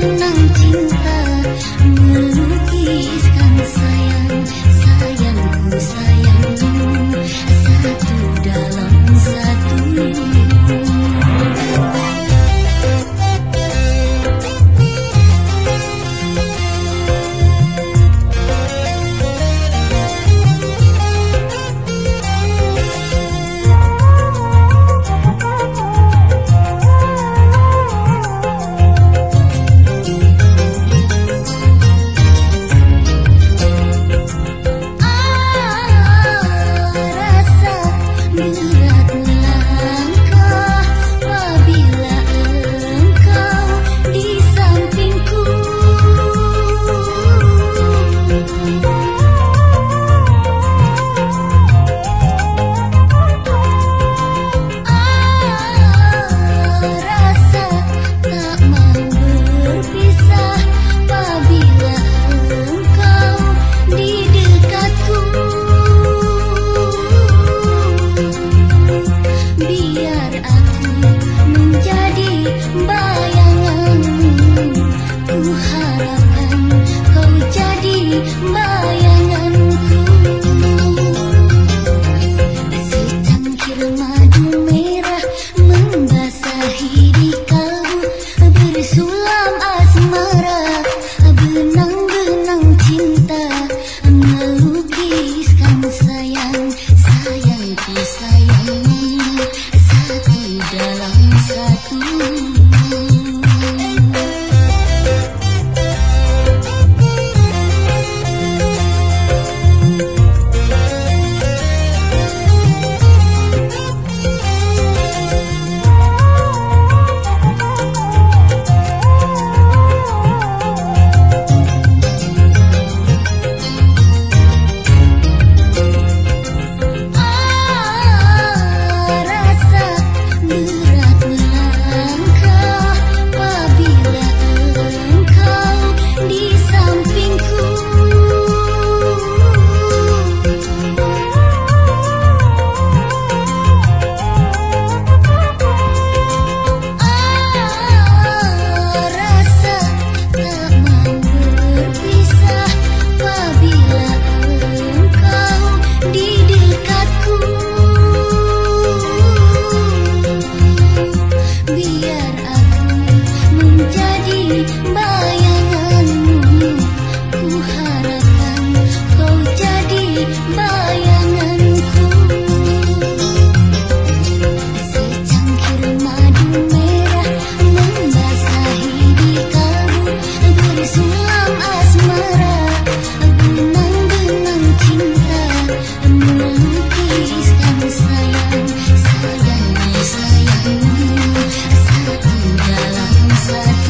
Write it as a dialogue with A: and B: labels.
A: 能 said